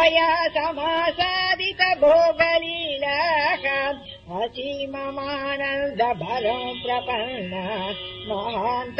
त्वया समासादित भोगलीलाः बलि लमानन्दभरं प्रपन्न महान्